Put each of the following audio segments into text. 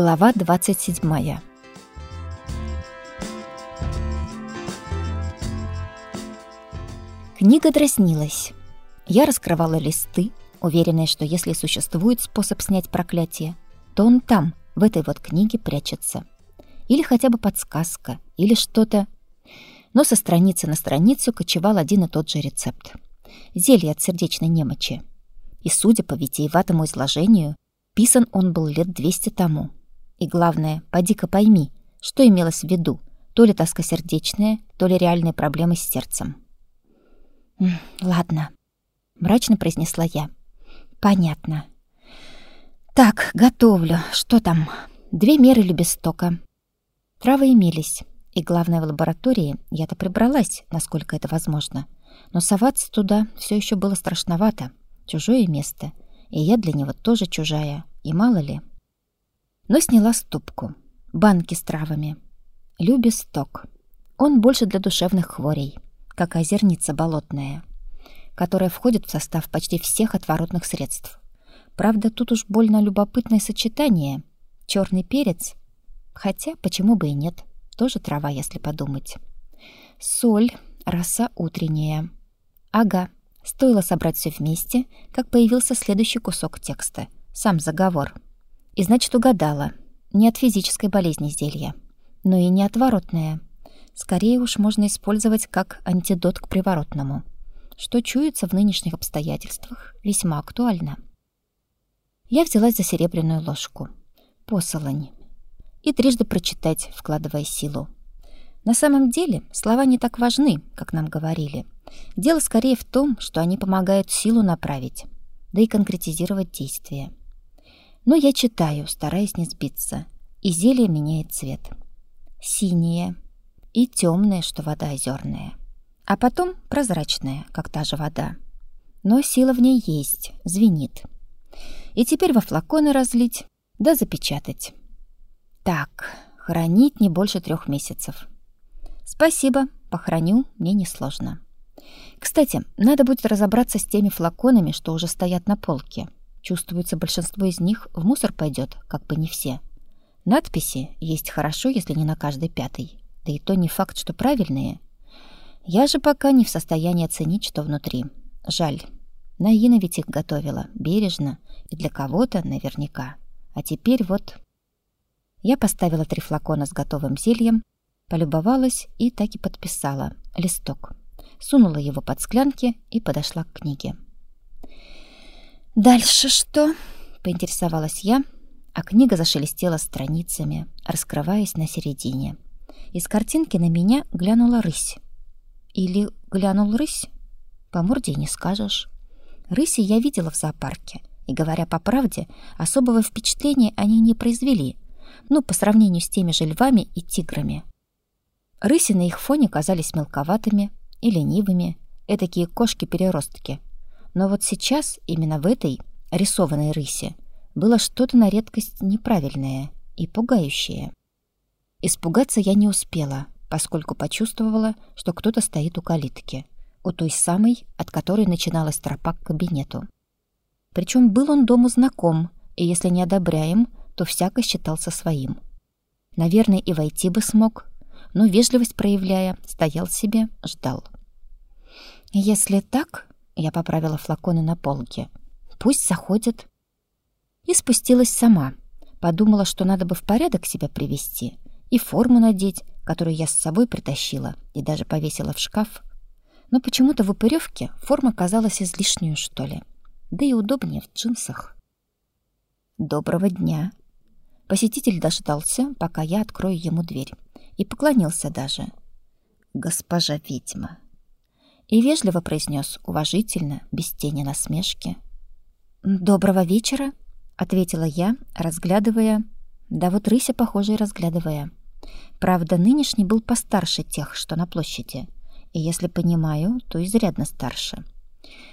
Глава 27. Книга дразнилась. Я раскрывала листы, уверенная, что если существует способ снять проклятие, то он там, в этой вот книге прячется. Или хотя бы подсказка, или что-то. Но со страницы на страницу кочевал один и тот же рецепт. Зелье от сердечной немочи. И, судя по витиеватому изложению, писан он был лет 200 тому. И главное, поди-ка пойми, что имелось в виду, то ли тоска сердечная, то ли реальные проблемы с сердцем. «Ладно», — мрачно произнесла я. «Понятно. Так, готовлю. Что там? Две меры любестока». Травы имелись, и главное, в лаборатории я-то прибралась, насколько это возможно. Но соваться туда все еще было страшновато. Чужое место, и я для него тоже чужая, и мало ли но сняла ступку. Банки с травами. Любесток. Он больше для душевных хворей, как озерница болотная, которая входит в состав почти всех отворотных средств. Правда, тут уж больно любопытное сочетание. Черный перец. Хотя, почему бы и нет. Тоже трава, если подумать. Соль, роса утренняя. Ага, стоило собрать все вместе, как появился следующий кусок текста. Сам заговор — и значит, угадала. Не от физической болезни зелья, но и не отворотное. Скорее уж можно использовать как антидот к приворотному, что чуется в нынешних обстоятельствах весьма актуально. Я взялась за серебряную ложку. Посолонь. И трижды прочитать, вкладывая силу. На самом деле слова не так важны, как нам говорили. Дело скорее в том, что они помогают силу направить, да и конкретизировать действия. Но я читаю, стараясь не сбиться, и зелье меняет цвет. Синее и темное, что вода озерная. А потом прозрачная, как та же вода. Но сила в ней есть, звенит. И теперь во флаконы разлить, да запечатать. Так, хранить не больше трех месяцев. Спасибо, похороню, мне несложно. Кстати, надо будет разобраться с теми флаконами, что уже стоят на полке. Чувствуется, большинство из них в мусор пойдет, как бы не все. Надписи есть хорошо, если не на каждой пятой. Да и то не факт, что правильные. Я же пока не в состоянии оценить, что внутри. Жаль. Наина ведь их готовила, бережно, и для кого-то наверняка. А теперь вот... Я поставила три флакона с готовым зельем, полюбовалась и так и подписала листок. Сунула его под склянки и подошла к книге. «Дальше что?» — поинтересовалась я, а книга зашелестела страницами, раскрываясь на середине. Из картинки на меня глянула рысь. Или глянул рысь? По морде не скажешь. Рыси я видела в зоопарке, и, говоря по правде, особого впечатления они не произвели, ну, по сравнению с теми же львами и тиграми. Рыси на их фоне казались мелковатыми и ленивыми, этакие кошки-переростки — но вот сейчас, именно в этой рисованной рысе, было что-то на редкость неправильное и пугающее. Испугаться я не успела, поскольку почувствовала, что кто-то стоит у калитки, у той самой, от которой начиналась тропа к кабинету. Причем был он дому знаком, и если не одобряем, то всяко считался своим. Наверное, и войти бы смог, но вежливость проявляя, стоял себе, ждал. «Если так, я поправила флаконы на полке. Пусть заходит. И спустилась сама. Подумала, что надо бы в порядок себя привести и форму надеть, которую я с собой притащила и даже повесила в шкаф. Но почему-то в упырёвке форма казалась излишнюю, что ли. Да и удобнее в джинсах. Доброго дня. Посетитель дождался, пока я открою ему дверь, и поклонился даже. Госпожа ведьма, и вежливо произнес уважительно, без тени насмешки. «Доброго вечера», — ответила я, разглядывая... Да вот рыся, похоже, и разглядывая. Правда, нынешний был постарше тех, что на площади. И если понимаю, то изрядно старше.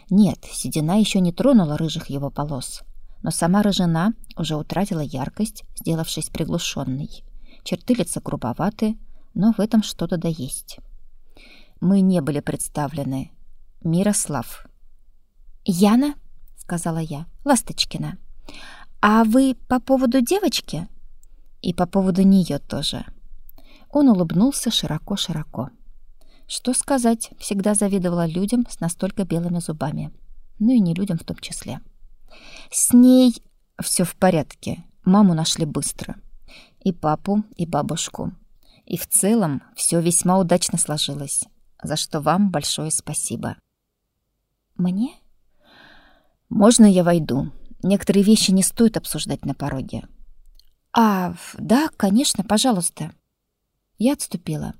Нет, седина еще не тронула рыжих его полос. Но сама рыжина уже утратила яркость, сделавшись приглушенной. Черты лица грубоваты, но в этом что-то да есть мы не были представлены. Мирослав. «Яна?» — сказала я. «Ласточкина. А вы по поводу девочки?» И по поводу нее тоже. Он улыбнулся широко-широко. Что сказать, всегда завидовала людям с настолько белыми зубами. Ну и не людям в том числе. С ней все в порядке. Маму нашли быстро. И папу, и бабушку. И в целом все весьма удачно сложилось, за что вам большое спасибо. Мне? Можно я войду? Некоторые вещи не стоит обсуждать на пороге. А, да, конечно, пожалуйста. Я отступила.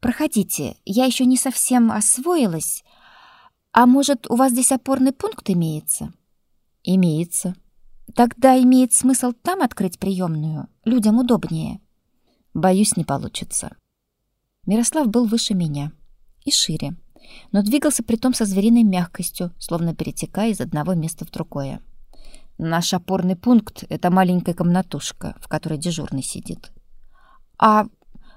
Проходите, я еще не совсем освоилась. А может, у вас здесь опорный пункт имеется? Имеется. Тогда имеет смысл там открыть приемную. Людям удобнее. Боюсь, не получится. Мирослав был выше меня и шире, но двигался притом со звериной мягкостью, словно перетекая из одного места в другое. Наш опорный пункт — это маленькая комнатушка, в которой дежурный сидит. А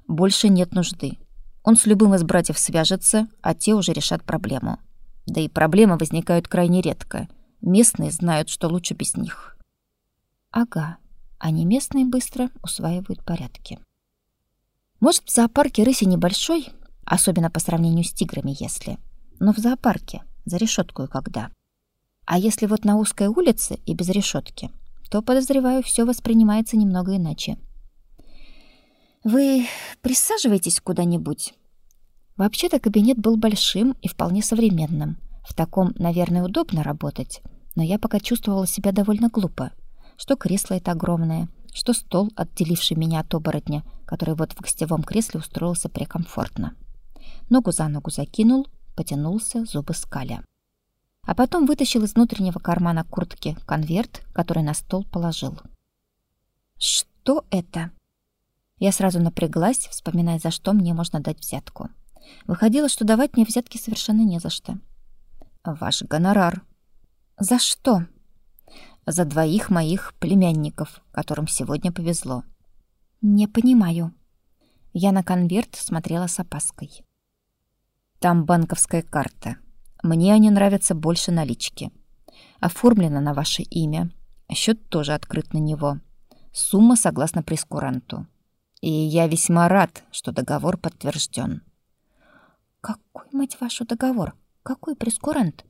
больше нет нужды. Он с любым из братьев свяжется, а те уже решат проблему. Да и проблемы возникают крайне редко. Местные знают, что лучше без них. Ага, они местные быстро усваивают порядки. Может, в зоопарке рыси небольшой, особенно по сравнению с тиграми, если. Но в зоопарке, за решеткой когда. А если вот на узкой улице и без решетки, то, подозреваю, все воспринимается немного иначе. Вы присаживайтесь куда-нибудь. Вообще-то кабинет был большим и вполне современным. В таком, наверное, удобно работать, но я пока чувствовала себя довольно глупо. Что кресло это огромное, что стол, отделивший меня от оборотня, который вот в гостевом кресле устроился прекомфортно. Ногу за ногу закинул, потянулся, зубы скаля. А потом вытащил из внутреннего кармана куртки конверт, который на стол положил. «Что это?» Я сразу напряглась, вспоминая, за что мне можно дать взятку. Выходило, что давать мне взятки совершенно не за что. Ваш гонорар. За что? За двоих моих племянников, которым сегодня повезло. Не понимаю. Я на конверт смотрела с опаской. Там банковская карта. Мне они нравятся больше налички. Оформлено на ваше имя. Счет тоже открыт на него. Сумма согласно прескуранту. И я весьма рад, что договор подтвержден. Какой, мать вашу, договор? Какой прескурант?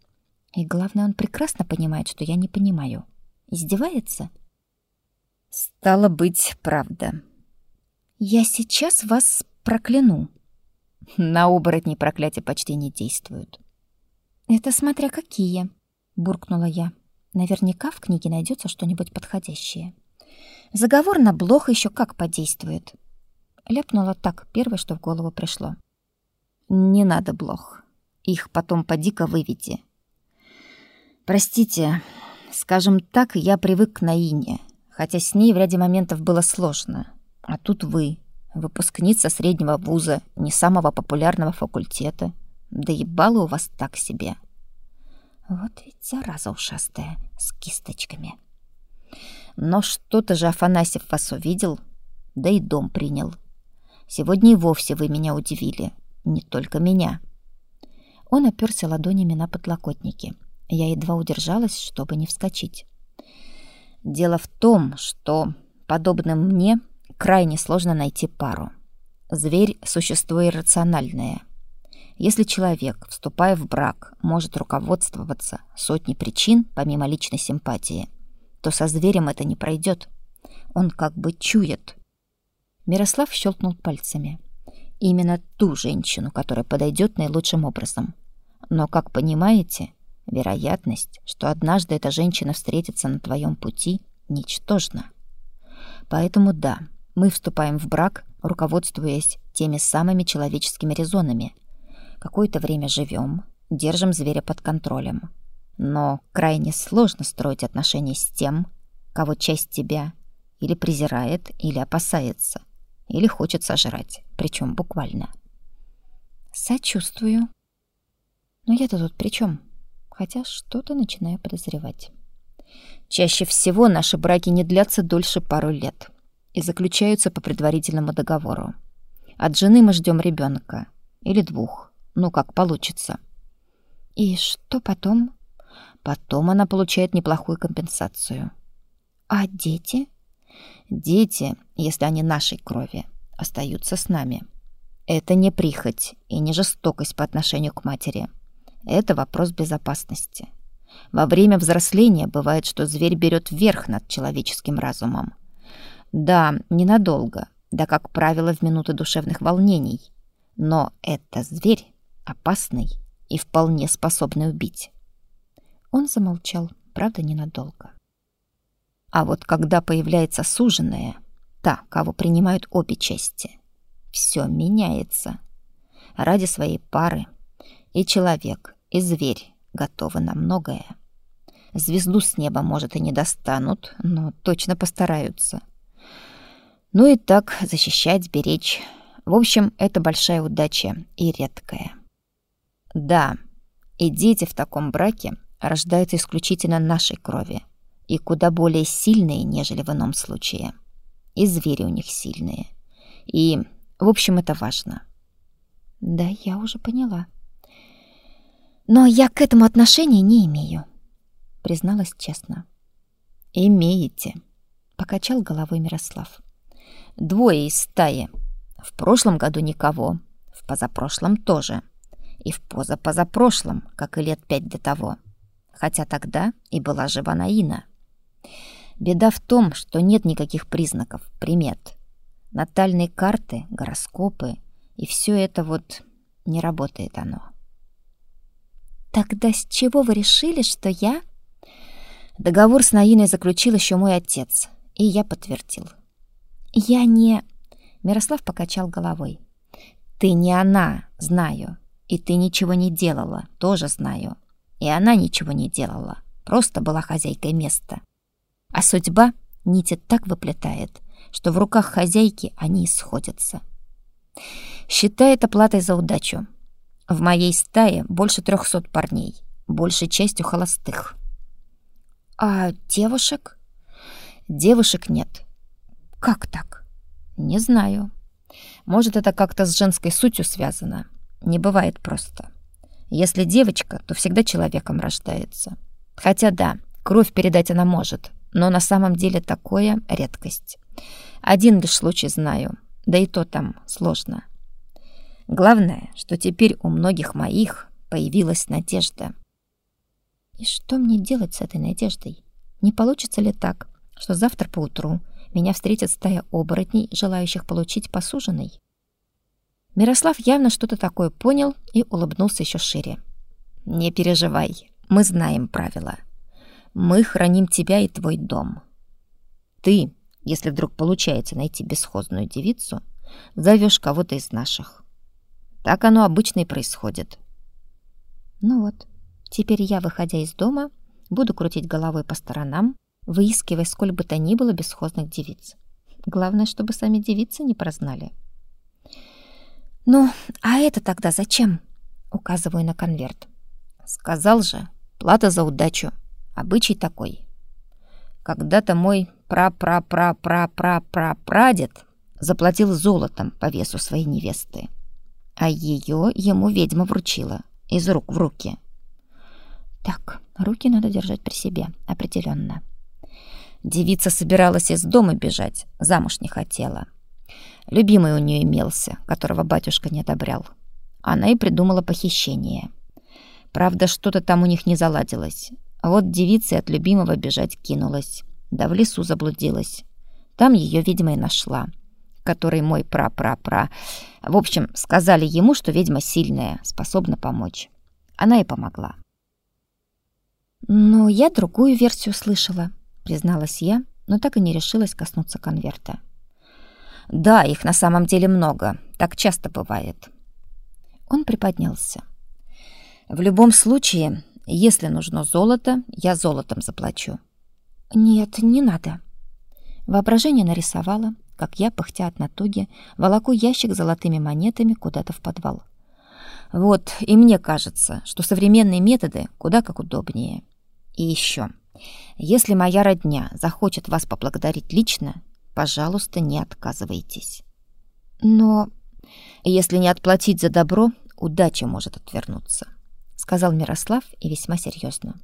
И главное, он прекрасно понимает, что я не понимаю. Издевается? Стало быть, правда. Я сейчас вас прокляну. На оборотней проклятия почти не действуют. Это смотря какие, буркнула я. Наверняка в книге найдется что-нибудь подходящее. Заговор на блох еще как подействует. Ляпнула так, первое, что в голову пришло. Не надо блох. Их потом поди-ка выведи. Простите, скажем так, я привык к Наине, хотя с ней в ряде моментов было сложно. А тут вы, выпускница среднего вуза, не самого популярного факультета. Да и баллы у вас так себе. Вот ведь зараза ушастая, с кисточками. Но что-то же Афанасьев вас увидел, да и дом принял. Сегодня и вовсе вы меня удивили не только меня. Он оперся ладонями на подлокотники. Я едва удержалась, чтобы не вскочить. Дело в том, что подобным мне крайне сложно найти пару. Зверь — существо иррациональное. Если человек, вступая в брак, может руководствоваться сотней причин, помимо личной симпатии, то со зверем это не пройдет. Он как бы чует. Мирослав щелкнул пальцами — именно ту женщину, которая подойдет наилучшим образом. Но, как понимаете, вероятность, что однажды эта женщина встретится на твоем пути, ничтожна. Поэтому да, мы вступаем в брак, руководствуясь теми самыми человеческими резонами. Какое-то время живем, держим зверя под контролем. Но крайне сложно строить отношения с тем, кого часть тебя или презирает, или опасается или хочет сожрать, причем буквально. Сочувствую. Но я-то тут при чем? Хотя что-то начинаю подозревать. Чаще всего наши браки не длятся дольше пару лет и заключаются по предварительному договору. От жены мы ждем ребенка или двух, ну как получится. И что потом? Потом она получает неплохую компенсацию. А дети? Дети, если они нашей крови, остаются с нами. Это не прихоть и не жестокость по отношению к матери. Это вопрос безопасности. Во время взросления бывает, что зверь берет верх над человеческим разумом. Да, ненадолго, да, как правило, в минуты душевных волнений. Но это зверь опасный и вполне способный убить. Он замолчал, правда, ненадолго. А вот когда появляется суженая, та, кого принимают обе части, все меняется. Ради своей пары и человек, и зверь готовы на многое. Звезду с неба, может, и не достанут, но точно постараются. Ну и так защищать, беречь. В общем, это большая удача и редкая. Да, и дети в таком браке рождаются исключительно нашей крови и куда более сильные, нежели в ином случае. И звери у них сильные. И, в общем, это важно. Да, я уже поняла. Но я к этому отношения не имею, призналась честно. Имеете, покачал головой Мирослав. Двое из стаи. В прошлом году никого, в позапрошлом тоже. И в позапозапрошлом, как и лет пять до того. Хотя тогда и была жива Наина. Беда в том, что нет никаких признаков, примет. Натальные карты, гороскопы и все это вот не работает оно. Тогда с чего вы решили, что я Договор с Наиной заключил еще мой отец, и я подтвердил. Я не Мирослав покачал головой. Ты не она, знаю. И ты ничего не делала, тоже знаю. И она ничего не делала, просто была хозяйкой места. А судьба нити так выплетает, что в руках хозяйки они сходятся. Считай это платой за удачу. В моей стае больше трехсот парней, большей частью холостых. А девушек? Девушек нет. Как так? Не знаю. Может, это как-то с женской сутью связано. Не бывает просто. Если девочка, то всегда человеком рождается. Хотя да, кровь передать она может, но на самом деле такое редкость. Один лишь случай знаю, да и то там сложно. Главное, что теперь у многих моих появилась надежда. И что мне делать с этой надеждой? Не получится ли так, что завтра поутру меня встретит стая оборотней, желающих получить посуженной? Мирослав явно что-то такое понял и улыбнулся еще шире. «Не переживай, мы знаем правила. Мы храним тебя и твой дом. Ты, если вдруг получается найти бесхозную девицу, зовешь кого-то из наших. Так оно обычно и происходит». Ну вот, Теперь я, выходя из дома, буду крутить головой по сторонам, выискивая сколь бы то ни было бесхозных девиц. Главное, чтобы сами девицы не прознали. «Ну, а это тогда зачем?» — указываю на конверт. «Сказал же, плата за удачу. Обычай такой. Когда-то мой пра-пра-пра-пра-пра-пра-прадед заплатил золотом по весу своей невесты, а ее ему ведьма вручила из рук в руки». Так, руки надо держать при себе, определенно. Девица собиралась из дома бежать, замуж не хотела. Любимый у нее имелся, которого батюшка не одобрял. Она и придумала похищение. Правда, что-то там у них не заладилось. Вот девица от любимого бежать кинулась, да в лесу заблудилась. Там ее, видимо, и нашла, который мой пра-пра-пра. В общем, сказали ему, что ведьма сильная, способна помочь. Она и помогла. «Но я другую версию слышала», — призналась я, но так и не решилась коснуться конверта. «Да, их на самом деле много. Так часто бывает». Он приподнялся. «В любом случае, если нужно золото, я золотом заплачу». «Нет, не надо». Воображение нарисовало, как я, пыхтя от натуги, волоку ящик с золотыми монетами куда-то в подвал. Вот, и мне кажется, что современные методы куда как удобнее. И еще, если моя родня захочет вас поблагодарить лично, пожалуйста, не отказывайтесь. Но если не отплатить за добро, удача может отвернуться, сказал Мирослав и весьма серьезно.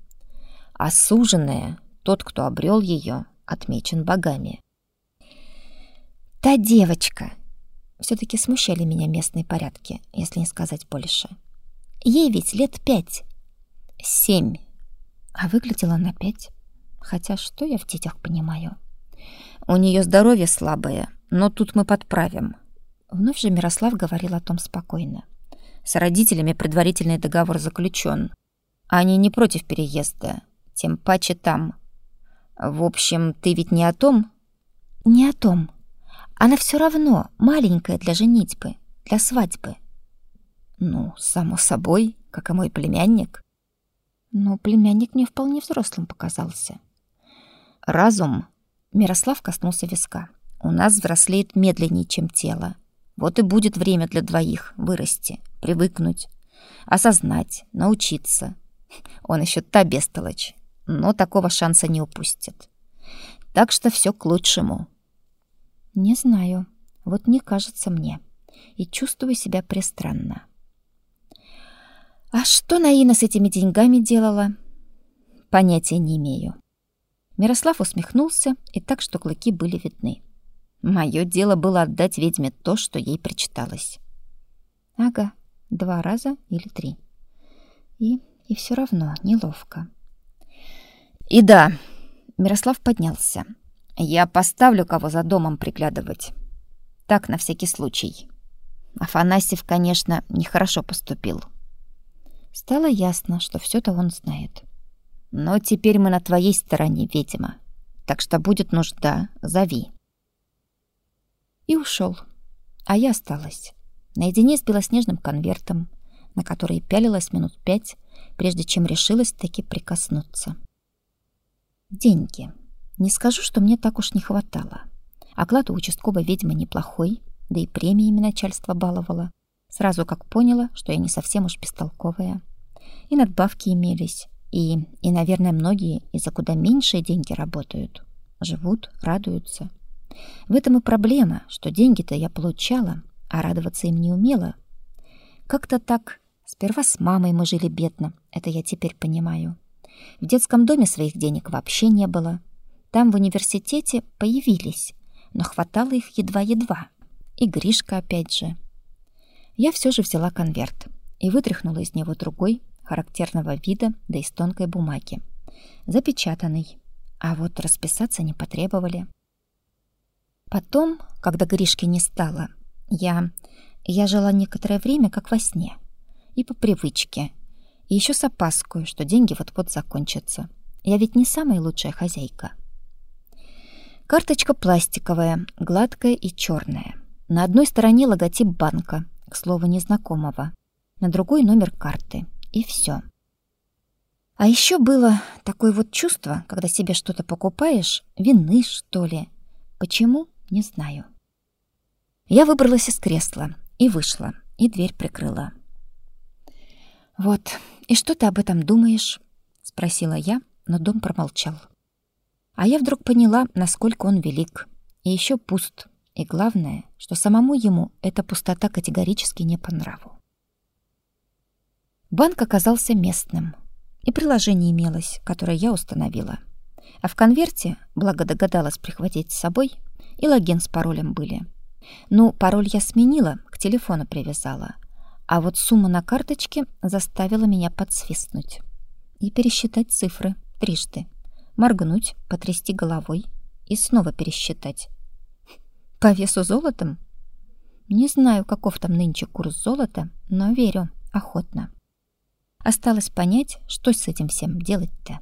А суженая, тот, кто обрел ее, отмечен богами. Та девочка. все таки смущали меня местные порядки, если не сказать больше. Ей ведь лет пять. Семь. А выглядела на пять. Хотя что я в детях понимаю? У нее здоровье слабое, но тут мы подправим. Вновь же Мирослав говорил о том спокойно. С родителями предварительный договор заключен. Они не против переезда, тем паче там. В общем, ты ведь не о том? Не о том. Она все равно маленькая для женитьбы, для свадьбы. Ну, само собой, как и мой племянник. Но племянник мне вполне взрослым показался. Разум. Мирослав коснулся виска. У нас взрослеет медленнее, чем тело. Вот и будет время для двоих вырасти, привыкнуть, осознать, научиться. Он еще та бестолочь, но такого шанса не упустит. Так что все к лучшему. Не знаю. Вот не кажется мне. И чувствую себя пристранно. А что Наина с этими деньгами делала? Понятия не имею. Мирослав усмехнулся, и так, что клыки были видны. Мое дело было отдать ведьме то, что ей причиталось. Ага, два раза или три. И, и все равно неловко. И да, Мирослав поднялся. Я поставлю кого за домом приглядывать. Так, на всякий случай. Афанасьев, конечно, нехорошо поступил. Стало ясно, что все то он знает. Но теперь мы на твоей стороне, ведьма. Так что будет нужда, зови. И ушел. А я осталась наедине с белоснежным конвертом, на который пялилась минут пять, прежде чем решилась таки прикоснуться. Деньги. Не скажу, что мне так уж не хватало. Оклад у участковой ведьмы неплохой, да и премиями начальство баловало. Сразу как поняла, что я не совсем уж бестолковая. И надбавки имелись, и, и наверное, многие и за куда меньшие деньги работают. Живут, радуются. В этом и проблема, что деньги-то я получала, а радоваться им не умела. Как-то так. Сперва с мамой мы жили бедно, это я теперь понимаю. В детском доме своих денег вообще не было. Там в университете появились, но хватало их едва-едва. И Гришка опять же. Я все же взяла конверт и вытряхнула из него другой, характерного вида, да из тонкой бумаги. Запечатанный. А вот расписаться не потребовали. Потом, когда Гришки не стало, я... Я жила некоторое время как во сне. И по привычке. И еще с опаской, что деньги вот-вот закончатся. Я ведь не самая лучшая хозяйка. Карточка пластиковая, гладкая и черная. На одной стороне логотип банка, к слову, незнакомого. На другой номер карты. И все. А еще было такое вот чувство, когда себе что-то покупаешь, вины, что ли. Почему? Не знаю. Я выбралась из кресла и вышла, и дверь прикрыла. «Вот, и что ты об этом думаешь?» — спросила я, но дом промолчал. А я вдруг поняла, насколько он велик и еще пуст, и главное, что самому ему эта пустота категорически не по нраву. Банк оказался местным, и приложение имелось, которое я установила. А в конверте, благо догадалась прихватить с собой, и логин с паролем были — ну, пароль я сменила, к телефону привязала. А вот сумма на карточке заставила меня подсвистнуть. И пересчитать цифры трижды. Моргнуть, потрясти головой и снова пересчитать. По весу золотом? Не знаю, каков там нынче курс золота, но верю охотно. Осталось понять, что с этим всем делать-то.